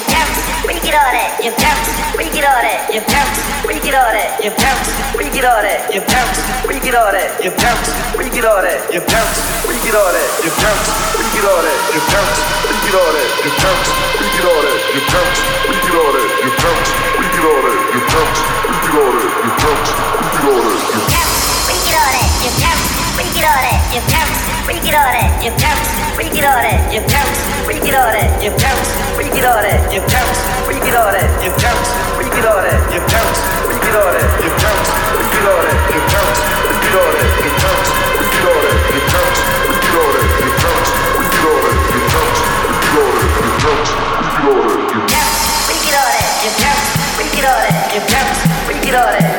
you bounce, freak it on it, you bounce, freak it on it, you bounce, freak it on it, you bounce, freak it on it, you bounce, freak it on it, you bounce, freak it on it, you bounce, freak it on it, you bounce, freak it on it, you bounce, freak it on it, you bounce, freak it on it, you bounce, freak it on it, you bounce, freak it on it, you bounce, freak it on it, you bounce, freak it on it, you bounce, freak it on it, you bounce, freak it on it, you bounce, freak it on it, you bounce, freak it on it, you bounce, freak it on it, you bounce, freak it on it, you bounce, freak it on it, you bounce, freak it on it, you bounce, freak it on it, you bounce, freak it on it, you bounce, freak it on it, you bounce, freak it on it, you bounce, freak it on it, you bounce, freak it on it, you bounce, freak it on it, you bounce, freak it on it, you bounce, freak it on it, you bounce, freak it on it, you bounce, freak it on it,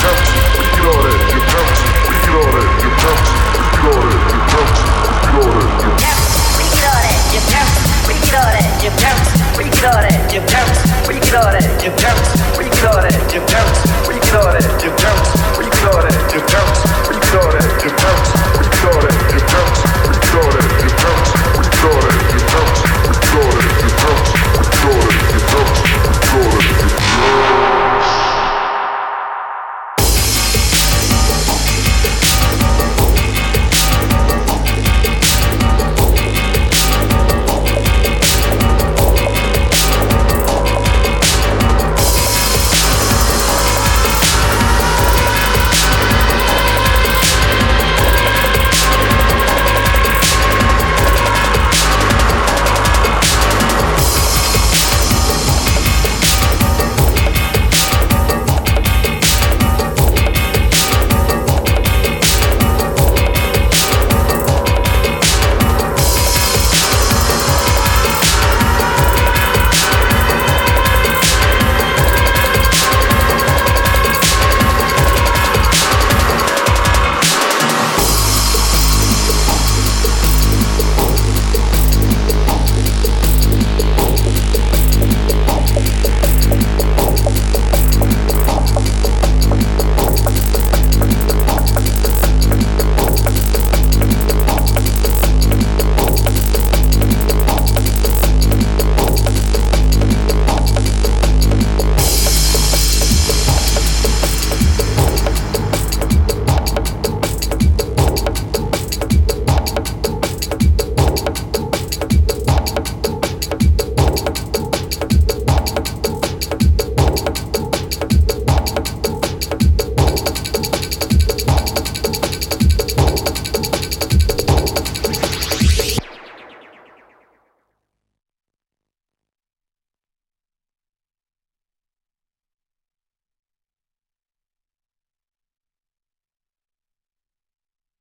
Jump. get all that? Your parents, where you get all that? Your parents, where you get all that? Your parents, where you get all that? Your parents, where you get all that? Your parents.